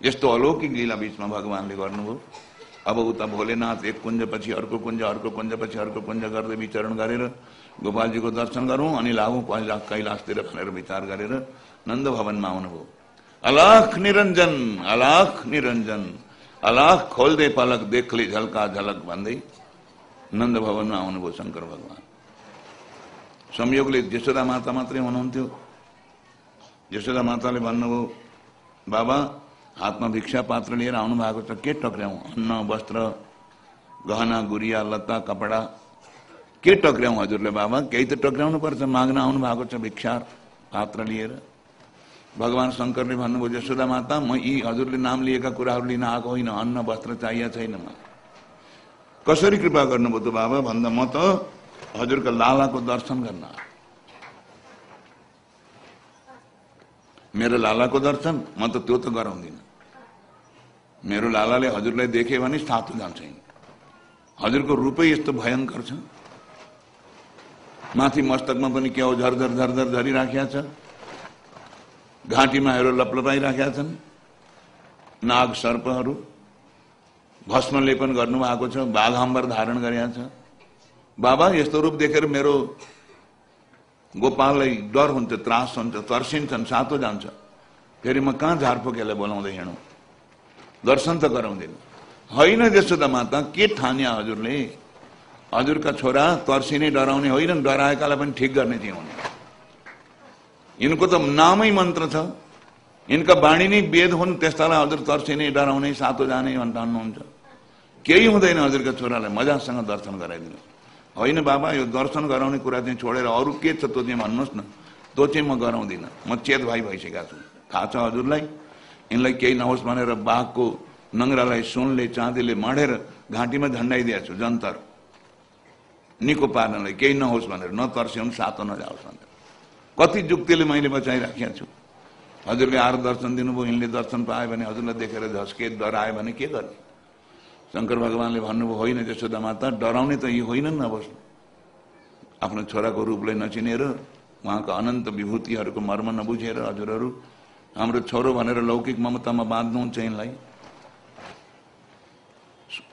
यस्तो अलौकिक लीला बिचमा भगवान्ले गर्नुभयो। अब उता भोलेनाथ एक कुञ्जपछि अर्को कुञ्ज, अर्को कुञ्जपछि अर्को कुञ्ज गर्दै विचरण गरेर गोपालजीको दर्शन गरौँ अनि लागौँ कैलाश कैलाशतिर भनेर विचार गरेर नन्द भवनमा आउनुभयो। अलाख निरञ्जन अलाख निरञ्जन, अलाख खोल्दै पलक, देखले झल्का झलक भन्दै नन्द भवनमा आउनुभयो शङ्कर भगवान्। संयोगले यशोदा माता मात्रै हुनुहुन्थ्यो। यशोदा माताले भन्नुभयो, बाबा हातमा भिक्षा पात्र लिएर आउनु भएको छ। के टक्र्याउँ? अन्न वस्त्र गहना गुरिया लत्ता कपडा। के टक्र्याउँ हजुरले बाबा? केही त टक्र्याउनु पर्छ। माग्न आउनु भएको छ भिक्षा पात्र लिएर। भगवान् शङ्करले भन्नुभयो यशोदा माता म यी हजुरले नाम लिएका कुराहरू लिन आएको होइन। अन्न वस्त्र चाहिएको छैन म कसरी कृपा गर्नुभयो त बाबा? भन्दा म त हजुरका लालाको दर्शन गर्न मेरो लालाको दर्शन? म त त्यो त गराउँदिनँ। मेरो लालाले हजुरलाई देखे भने सातो जान्छ हजुरको रूपै यस्तो भयङ्कर छ। माथि मस्तकमा पनि क्या हो झरझर झरझर झरिराखेका छ। घाँटीमा हेरो लपलपाइराखेका छन्। नाग सर्पहरू भस्म लेपन गर्नुभएको छ बाघाम्बर धारण गरेका छ। बाबा यस्तो रूप देखेर मेरो गोपाललाई डर हुन्छ त्रास हुन्छ तर्सिन्छन् सातो जान्छ। फेरि म कहाँ झारफोकेलाई बोलाउँदै हिँडौँ? दर्शन त गराउँदैन। होइन यशोदा माता के ठान्या हजुरले? हजुरका छोरा तर्सिने डराउने होइन डराएकालाई पनि ठिक गर्ने चाहिँ हुने यिनको त नामै मन्त्र छ। यिनका बाणी नै वेद हुन् त्यस्तालाई हजुर तर्सिने डराउने सातो जाने भन्नुहुन्छ केही हुँदैन हजुरका छोरालाई मजासँग दर्शन गराइदिनु। होइन बाबा यो दर्शन गराउने कुरा चाहिँ छोडेर अरू के छ त्यो चाहिँ भन्नुहोस् न। त्यो चाहिँ म गराउँदिनँ। म चेत भाइ भइसकेका छु। थाहा छ हजुरलाई? यिनलाई केही नहोस् भनेर बाघको नङ्ग्रालाई सुनले चाँदीले मढेर घाँटीमा झन्डाइदिएको छु जन्तर। निको पार्नलाई केही नहोस् भनेर नतर्स्याउनु सातो नजाओस् भनेर। कति जुक्तिले मैले बचाइराखेको छु। हजुरले आएर दर्शन दिनुभयो यिनले दर्शन पायो भने हजुरलाई देखेर झस्के डरायो भने के गर्ने? शङ्कर भगवान्ले भन्नुभयो होइन यशोदा माता डराउने त यी होइनन् अब आफ्नो छोराको रूपलाई नचिनेर उहाँको अनन्त विभूतिहरूको मर्म नबुझेर हजुरहरू हाम्रो छोरो भनेर लौकिक ममतामा बाँध्नुहुन्छ यिनलाई।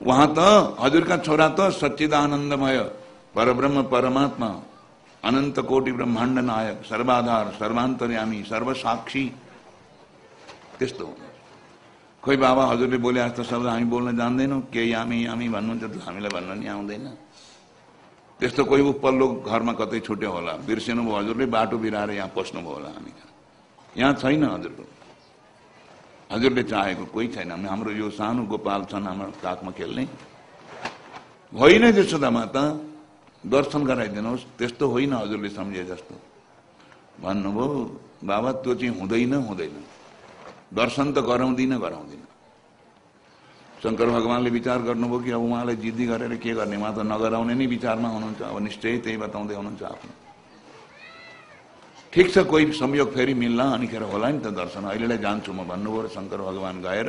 उहाँ त, हजुरका छोरा त सच्चिदानन्दमय, परब्रह्म, परमात्मा, अनन्त कोटि ब्रह्माण्ड नायक, सर्वाधार, सर्वान्तर्यामी, सर्वसाक्षी। त्यस्तो खोइ बाबा, हजुरले बोले जस्तो शब्द हामी बोल्न जान्दैनौँ। के यामी यामी भन्नुहुन्छ त हामीलाई भन्न नि आउँदैन। त्यस्तो कोही उपल्लो घरमा कतै छुट्यो होला। बिर्सिनु भयो हजुरले, बाटो बिराएर यहाँ पस्नुभयो होला हामी यहाँ छैन हजुरको हजुरले चाहेको कोही छैन। हाम्रो यो सानो गोपाल छन् हाम्रो काखमा खेल्ने। होइन त्यसो माता दर्शन गराइदिनुहोस्। त्यस्तो होइन हजुरले सम्झे जस्तो। भन्नुभयो बाबा त्यो चाहिँ हुँदैन हुँदैन। दर्शन त गराउँदिन गराउँदिन। शङ्कर भगवान्ले विचार गर्नुभयो कि अब उहाँलाई जिद्दी गरेर के गर्ने? उहाँ त नगराउने नै विचारमा हुनुहुन्छ। अब निश्चय त्यही बताउँदै हुनुहुन्छ आफ्नो। ठिक छ कोही संयोग फेरि मिल्ला अनिखेर होला नि त दर्शन। अहिलेलाई जान्छु म भन्नुभयो शङ्कर भगवान् गएर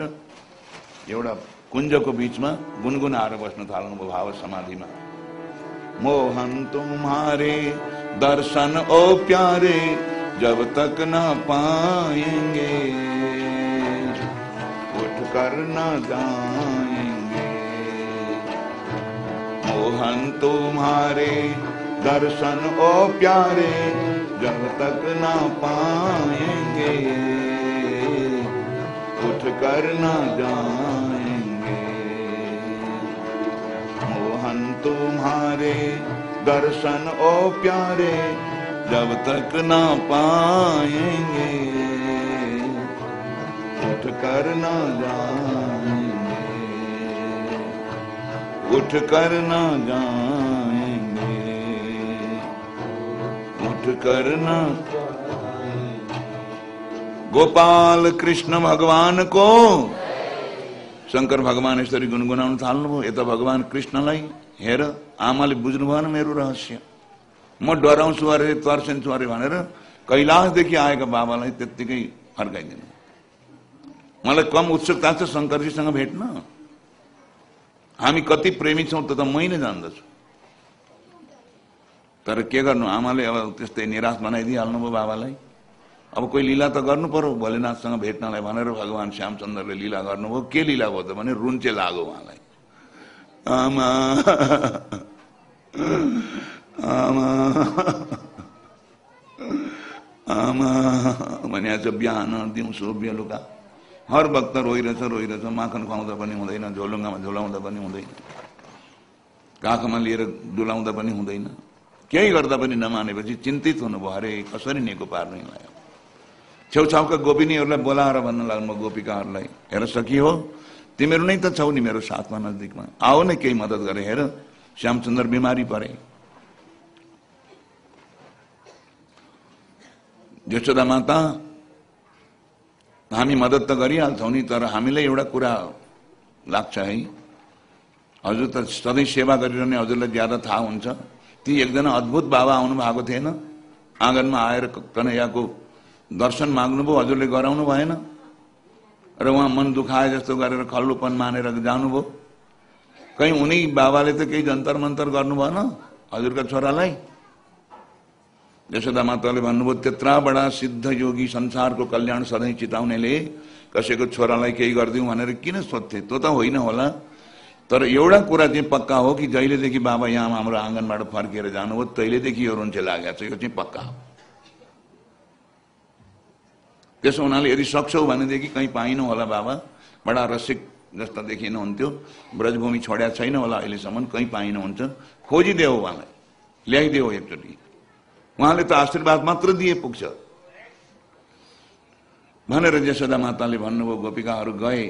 एउटा कुञ्जको बिचमा गुनगुनाएर बस्न थाल्नुभयो भाव समाधिमा मोहन तुम्हारे दर्शन, ओ प्यारे, जब तक न पाएँगे, उठ कर न जाएँगे। मोहन तुम्हारे दर्शन, ओ प्यारे जब तक ना पाएँगे, उठ कर ना जाएँगे। मोहन तुम्हारे दर्शन, ओ प्यारे, जब तक ना पाएँगे, उठ कर ना जाएँगे। उठ कर ना जाएँगे उठ कर न गोपाल कृष्ण भगवान को। शङ्कर भगवान यसरी गुनगुनाउन थाल्नुभयो यता भगवान कृष्णलाई हेर आमाले बुझ्नु भएन मेरो रहस्य। म डराउँछु अरे तर्सिन्छु अरे भनेर कैलाशदेखि आएका बाबालाई त्यत्तिकै फर्काइदिनु। मलाई कम उत्सुकता छ शङ्करजीसँग भेट्न। हामी कति प्रेमी छौँ त त मै नै जान्दछु। तर के गर्नु? आमाले अब त्यस्तै निराश बनाइदिइहाल्नुभयो बाबालाई। अब कोही लीला त गर्नु पर्यो। भोलेनाथसँग भेट्नलाई भनेर भगवान् श्यामचन्द्रले लीला गर्नुभयो। के लीला भयो त भने रुन्चे लाग्यो उहाँलाई। आमा। आमा। आमा। भने आज बिहान दिउँसो बेलुका। हर वक्त रोइरहेछ रोइरहेछ। माखन खुवाउँदा पनि हुँदैन झोलुङ्गामा झोलाउँदा पनि हुँदैन। काखमा लिएर डुलाउँदा पनि हुँदैन। केही गर्दा पनि नमानेपछि चिन्तित हुनुभयो अरे कसरी निको पार्नु यसलाई छेउछाउका गोपिनीहरूलाई बोलाएर भन्न लाग्नु गोपिकाहरूलाई हेर सकी हो तिमीहरू नै त छौ नि मेरो साथमा नजिकमा। आऊ नै केही मद्दत गरे हेर श्यामचन्द्र बिमारी परे। यशोदा माता हामी मद्दत त गरिहाल्छौँ नि तर हामीलाई एउटा कुरा लाग्छ है। हजुर त सधैँ सेवा गरिरहने हजुरलाई ज्यादा थाहा हुन्छ। ती एकजना अद्भुत बाबा आउनु भएको थिएन। आँगनमा आएर कन्हैयाको दर्शन माग्नुभयो हजुरले गराउनु भएन। र उहाँ मन दुखाए जस्तो गरेर खल्लोपन मानेर जानुभयो कहीँ उनी बाबाले त केही जन्तर मन्तर गर्नु भएन हजुरका छोरालाई। यशोदा माताले भन्नुभयो त्यत्रा बडा सिद्ध योगी संसारको कल्याण सधैँ चिताउनेले कसैको छोरालाई केही गरिदिउँ भनेर किन सोध्थे? त्यो त होइन होला। तर एउटा कुरा चाहिँ पक्का हो कि जहिलेदेखि बाबा यहाँ हाम्रो आँगनबाट फर्किएर जानुभयो तहिलेदेखि यो रुन्चे लागेको छ यो चाहिँ पक्का हो। त्यसो हुनाले यदि सक्छौ भनेदेखि कहीँ पाइनु होला बाबा। बडा रसिक जस्ता देखिनुहुन्थ्यो। ब्रजभूमि छोड्या छैन होला अहिलेसम्म कहीँ पाइनुहुन्छ। खोजिदेऊ उहाँलाई। ल्याइदेऊ एकचोटि। उहाँले त आशीर्वाद मात्र दिए पुग्छ। भनेर यशोदा माताले भन्नुभयो गोपिकाहरू गए।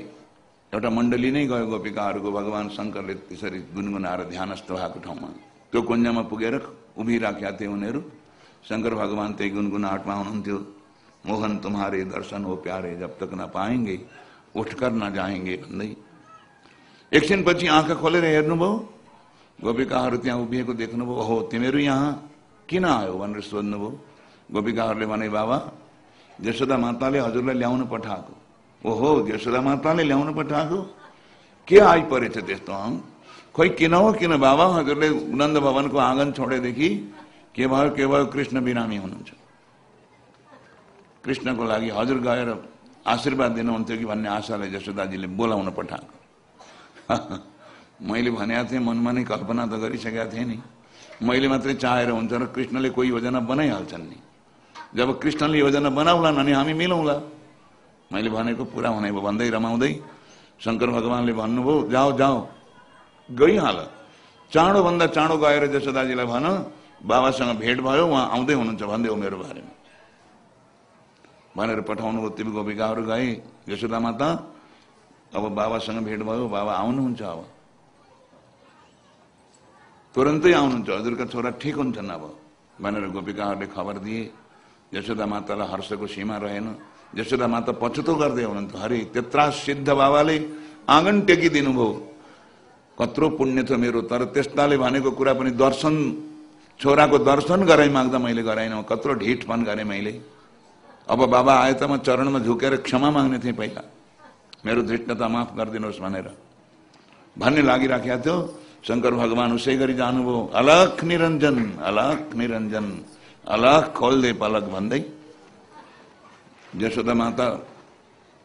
एउटा मण्डली नै गयो गोपिकाहरूको भगवान् शङ्करले त्यसरी गुनगुनाएर ध्यानस्थ भएको ठाउँमा। त्यो कुञ्जमा पुगेर उभिराखेका थिए उनीहरू। शङ्कर भगवान् त्यही गुनगुनाहटमा हुनुहुन्थ्यो। मोहन, तुम्हारे दर्शन हो प्यारे, जब तक न पाएँगे, उठकर न जाएँगे भन्दै। एकछिनपछि आँखा खोलेर हेर्नुभयो, गोपिकाहरू त्यहाँ उभिएको देख्नुभयो। हो तिमीहरू यहाँ किन आयो? भनेर सोध्नुभयो। गोपिकाहरूले भने, बाबा, यशोदा माताले हजुरलाई ल्याउनु पठाएको। ओहो यशोदा माताले ल्याउनु पठाएको। के आइपरेछ त्यस्तो खोइ किन हो किन बाबा? हजुरले नन्द भवनको आँगन छोडेदेखि के भयो के भयो कृष्ण बिरामी हुनुहुन्छ। कृष्णको लागि हजुर गएर आशीर्वाद दिनुहुन्थ्यो कि भन्ने आशाले यशोदाजीले बोलाउन पठाएको। मैले भनेको थिएँ मनमा नै कल्पना त गरिसकेका थिएँ नि। मैले मात्रै चाहेर हुन्छ र कृष्णले कोही योजना बनाइहाल्छन् नि। जब कृष्णले योजना बनाउलान् अनि हामी मिलाउँला मैले भनेको पुरा हुने भयो भन्दै रमाउँदै शङ्कर भगवान्ले भन्नुभयो जाऊ जाऊ गइहाल। चाँडोभन्दा चाँडो गएर जसोदाजीलाई भन। बाबासँग भेट भयो उहाँ आउँदै हुनुहुन्छ भन्दै हो मेरो बारेमा। भनेर पठाउनु भयो तिमी गोपिकाहरू गए यशोदा माता। अब बाबासँग भेट भयो बाबा आउनुहुन्छ अब। तुरन्तै आउनुहुन्छ। हजुरका छोरा ठिक हुन्छन् अब। भनेर गोपिकाहरूले खबर दिए। यशोदा मातालाई हर्षको सीमा रहेन। यशोदा माता पछुतो गर्दै हुनुहुन्थ्यो हरे त्यत्रा सिद्ध बाबाले आँगन टेकिदिनु भयो कत्रो पुण्य छ मेरो तर त्यस्ताले भनेको कुरा पनि दर्शन छोराको दर्शन गराइ माग्दा मैले गराइनँ। कत्रो ढिटपन गरेँ मैले। अब बाबा आए त म चरणमा झुकेर क्षमा माग्ने थिएँ पहिला। मेरो धृष्टता माफ गरिदिनुहोस् भनेर। भन्ने लागिराखेको थियो। शङ्कर भगवान् उसै गरी जानुभयो। अलख निरञ्जन अलख निरञ्जन अलख खोल्दे पलक भन्दै। यशोदा माता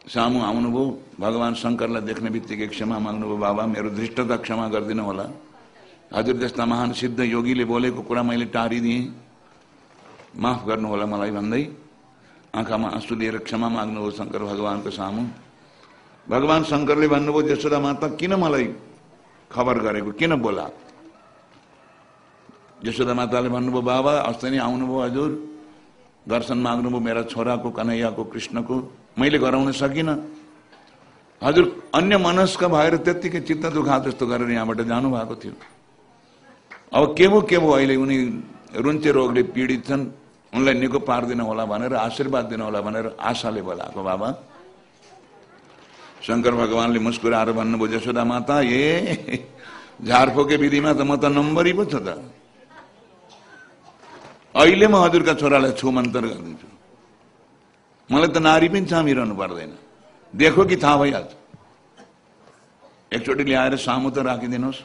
सामु आउनुभयो भगवान् शङ्करलाई देख्ने बित्तिकै क्षमा माग्नुभयो बाबा मेरो धृष्टता क्षमा गरिदिनु होला। हजुर जस्ता महान सिद्ध योगीले बोलेको कुरा मैले टारिदिएँ। माफ गर्नुहोला मलाई भन्दै आँखामा आँसु लिएर क्षमा माग्नुभयो शङ्कर भगवान्को सामु। भगवान् शङ्करले भन्नुभयो यशोदा माता किन मलाई खबर गरेको? किन बोला? यशोदा माताले भन्नुभयो बाबा अस्ति नै आउनुभयो हजुर। दर्शन माग्नुभयो मेरा छोराको कन्हैयाको कृष्णको। मैले गराउन सकिनँ। हजुर अन्य मनस्क भएर त्यत्तिकै चित्त दुखा जस्तो गरेर यहाँबाट जानुभएको थियो। अब के भो के भो अहिले उनी रुन्चे रोगले पीडित छन्। उनलाई निको पारिदिनु होला भनेर आशीर्वाद दिनु होला भनेर आशाले बोलाएको बाबा। शङ्कर भगवान्ले मुस्कुराएर भन्नुभयो यशोदा माता ए झारफोके विधिमा त म त नम्बरी पो छ त। अहिले म हजुरका छोरालाई छु मन्तर गरिदिन्छु मलाई त नारी पनि छामिरहनु पर्दैन। देखो कि थाहा भइहाल्छ एकचोटि ल्याएर सामु त राखिदिनुहोस्।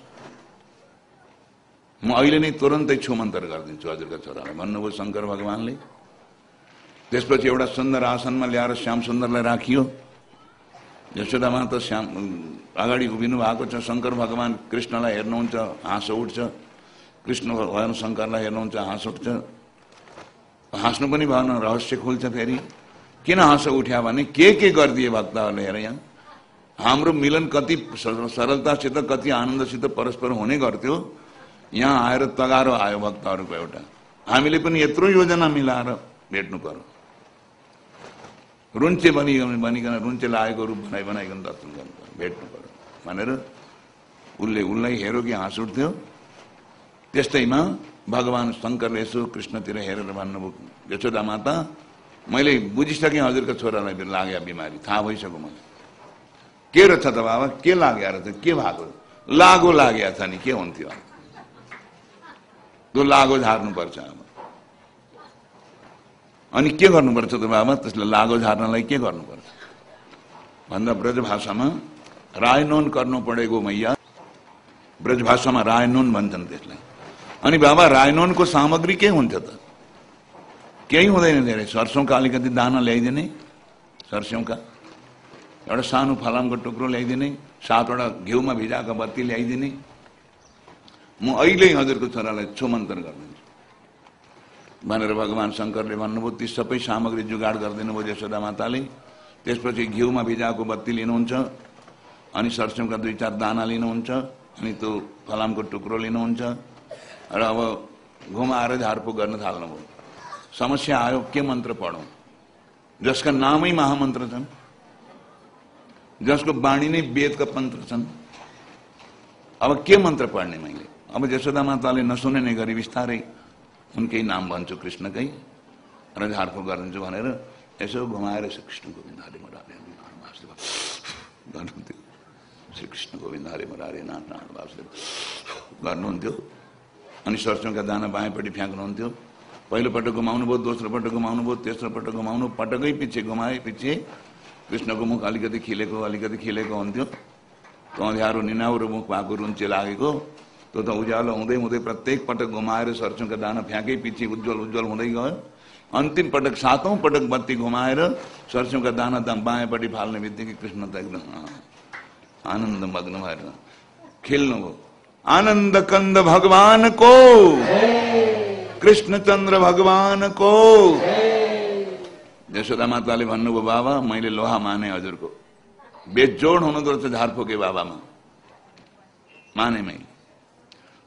म अहिले नै तुरन्तै छु मन्तर गरिदिन्छु हजुरका छोरालाई। भन्नुभयो शङ्कर भगवान्ले। त्यसपछि एउटा सुन्दर आसनमा ल्याएर श्याम सुन्दरलाई राखियो। यशोदामा त श्याम अगाडि उभिनु भएको छ। शङ्कर भगवान् कृष्णलाई हेर्नुहुन्छ हाँसो उठ्छ। कृष्ण भगवान् शङ्करलाई हेर्नुहुन्छ हाँस उठ्छ। हाँस्नु पनि भएन रहस्य खुल्छ फेरि। किन हाँसो उठ्या भने के के गरिदिए भक्तहरूले हेर यहाँ? हाम्रो मिलन कति सरलतासित कति आनन्दसित परस्पर हुने गर्थ्यो। यहाँ आएर तगारो आयो भक्तहरूको एउटा। हामीले पनि यत्रो योजना मिलाएर भेट्नु पर्यो। रुन्चे बनि बनिकन रुन्चे लागेको रूप बनाइ बनाइकन दर्शन गर्नु पर्यो। भेट्नु पर्यो। भनेर उसले उसलाई हेऱ्यो कि हाँस उठ्थ्यो। त्यस्तैमा भगवान् शङ्करले यसो कृष्णतिर हेरेर भन्नुभयो यशोदा माता मैले बुझिसकेँ हजुरको छोरालाई लाग्यो बिमारी थाहा भइसक्यो मलाई। के रहेछ त बाबा के लाग्यो रहेछ के भएको? लागो लागेको छ नि के हुन्थ्यो? त्यो लागो झार्नुपर्छ अब अनि के गर्नुपर्छ त बाबा त्यसले लागो झार्नलाई के गर्नुपर्छ? भन्दा ब्रज भाषामा रायनोन गर्नु पढेको मैया ब्रज भाषामा रायनोन भन्छन् त्यसलाई। अनि बाबा रायनोनको सामग्री के हुन्थ्यो त? केही हुँदैन धेरै। सर्सौँका अलिकति दाना ल्याइदिने सर्स्यौँका एउटा सानो फलामको टुक्रो ल्याइदिने सातवटा घिउमा भिजाएको बत्ती ल्याइदिने। म अहिले हजुरको छोरालाई छुमन्तर गरिदिन्छु भनेर भगवान् शङ्करले भन्नुभयो ती सबै सामग्री जुगाड गरिदिनु भयो यशोदा माताले। त्यसपछि घिउमा भिजाएको बत्ती लिनुहुन्छ अनि सरस्यौँका दुई चार दाना लिनुहुन्छ अनि त्यो फलामको टुक्रो लिनुहुन्छ। र अब घुमाएर झारपुक गर्न थाल्नुभयो समस्या आयो के मन्त्र पढौँ? जसका नामै महामन्त्र छन् जसको बाणी नै वेदका मन्त्र छन्। अब के मन्त्र पढ्ने मैले? अब यशोदा माताले नसुने गरी बिस्तारै उनकै नाम भन्छु कृष्णकै र झारफुक गरिदिन्छु भनेर यसो घुमाएर श्री कृष्ण गोविन्द हरे मरारे गर्नुहुन्थ्यो। श्री कृष्ण गोविन्द हरे मरारे नाथ वासुदेव गर्नुहुन्थ्यो। अनि सरसोका दाना बायाँपट्टि फ्याँक्नुहुन्थ्यो पहिलो पटक घुमाउनु भयो दोस्रो पटक घुमाउनु भयो तेस्रो पटक पछि घुमाए पछि कृष्णको मुख अलिकति खिलेको अलिकति खिलेको हुन्थ्यो। अँध्यारो निनाउरो मुख भएको रुन्चे लागेको। त्यो त उज्यालो हुँदै हुँदै प्रत्येक पटक घुमाएर सरसोका दाना फ्याँकै पछि उज्जवल उज्जवल हुँदै गयो। अन्तिम पटक सातौँ पटक बत्ती घुमाएर सरसोका दाना त बायाँपट्टि फाल्ने बित्तिकै कृष्ण त एकदम आनन्द मग्न भएर खेल्नुभयो। आनन्द कन्द भगवानको कृष्णचन्द्र भगवानको यशोदा माताले भन्नुभयो बाबा मैले लोहा माने हजुरको। बेजोड हुनुहुँदो रहेछ झारफोके बाबामा। माने मैले।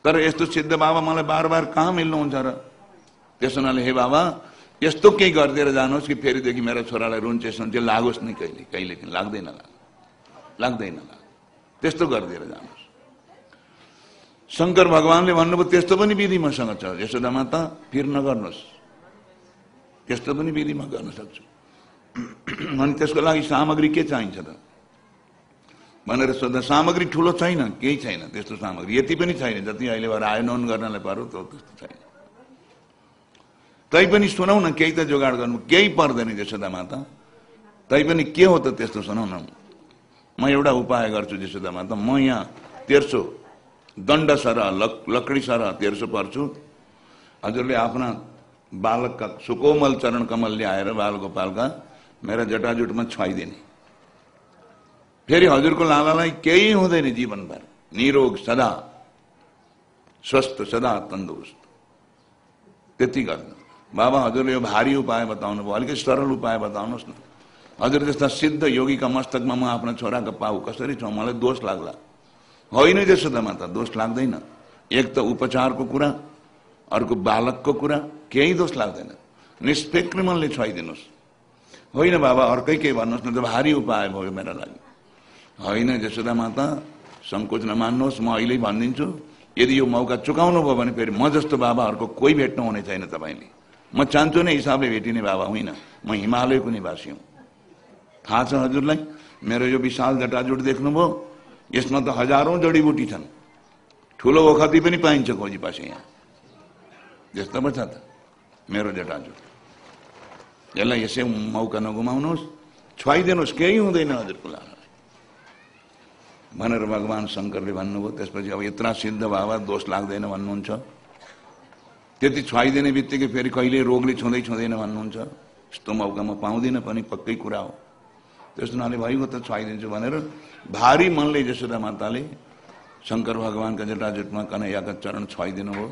तर यस्तो सिद्ध बाबा मलाई बार बार कहाँ मिल्नुहुन्छ र? त्यसो हुनाले हे बाबा यस्तो केही गरिदिएर जानुहोस् कि फेरिदेखि मेरो छोरालाई रुन्चे सुन्चे लागोस् नै कहिले। कहिले लाग्दैन लाग लाग्दैन लाग त्यस्तो गरिदिएर जानुहोस्। शङ्कर भगवान्ले भन्नुभयो त्यस्तो पनि विधि मसँग छ। यशोदा माता फिर नगर्नुहोस् त्यस्तो पनि विधि म गर्न सक्छु। अनि त्यसको लागि सामग्री के चाहिन्छ त? भनेर सोद्धा सामग्री ठुलो छैन केही छैन। त्यस्तो सामग्री यति पनि छैन जति अहिले भएर आयोनन गर्नलाई पर्यो त्यो त्यस्तो छैन। तैपनि सुनौ न केही त जोगाड गर्नु। केही पर्दैन यशोदा माता। तैपनि के हो त त्यस्तो सुनौ न। म एउटा उपाय गर्छु यशोदा माता म यहाँ तेर्सो दण्ड सरह लक लकडी सरह तेर्सो पर्छु हजुरले आफ्ना बालकका सुकोमल चरण कमल ल्याएर बालगोपालका मेरा जटाजुटमा छुवाइदिने फेरि हजुरको लालालाई केही हुँदैन जीवनभर निरोग सदा स्वस्थ सदा तन्दुरुस्त त्यति गर्नु बाबा हजुरले यो भारी उपाय बताउनु भयो अलिकति सरल उपाय बताउनुहोस् न हजुर जस्ता सिद्ध योगीका मस्तकमा म आफ्नो छोराको पाउ कसरी छ मलाई दोष लाग्ला होइन त्यसो त दोष लाग्दैन। एक त उपचारको कुरा अर्को बालकको कुरा केही दोष लाग्दैन। निष्पेक्र मनले छुवाइदिनुहोस् होइन बाबा अर्कै केही भन्नुहोस् न त भारी उपाय भयो मेरा लागि। होइन जसोदा माता सङ्कोच नमान्नुहोस् म अहिले भनिदिन्छु। यदि यो मौका चुकाउनु भयो भने फेरि म जस्तो बाबाहरूको कोही भेट्नु हुने छैन तपाईँले। म चाहन्छु नै हिसाबले भेटिने बाबा होइन। म हिमालयको निवासी हुँ। थाहा छ हजुरलाई? मेरो यो विशाल जटाजुट देख्नुभयो। यसमा त हजारौँ जडीबुटी छन्। ठुलो ओखती पनि पाइन्छ खोजी पासे यहाँ। त्यस्तो पो छ त मेरो जटाजुट यसलाई यसै मौका नगुमाउनुहोस्। छुवाइदिनुहोस् केही हुँदैन हजुरको लागि भनेर भगवान् शङ्करले भन्नुभयो त्यसपछि अब यत्र सिद्ध बाबा दोष लाग्दैन भन्नुहुन्छ। त्यति छुवाइदिने बित्तिकै फेरि कहिले रोगले छुँदै छुँदैन भन्नुहुन्छ। यस्तो मौका म पाउँदिनँ पनि पक्कै कुरा हो। त्यस हुनाले भइगयो त छुवाइदिन्छु भनेर भारी मनले यशोदा माताले शङ्कर भगवान्का जटाजुटमा कन्हैयाका चरण छुवाइदिनु भयो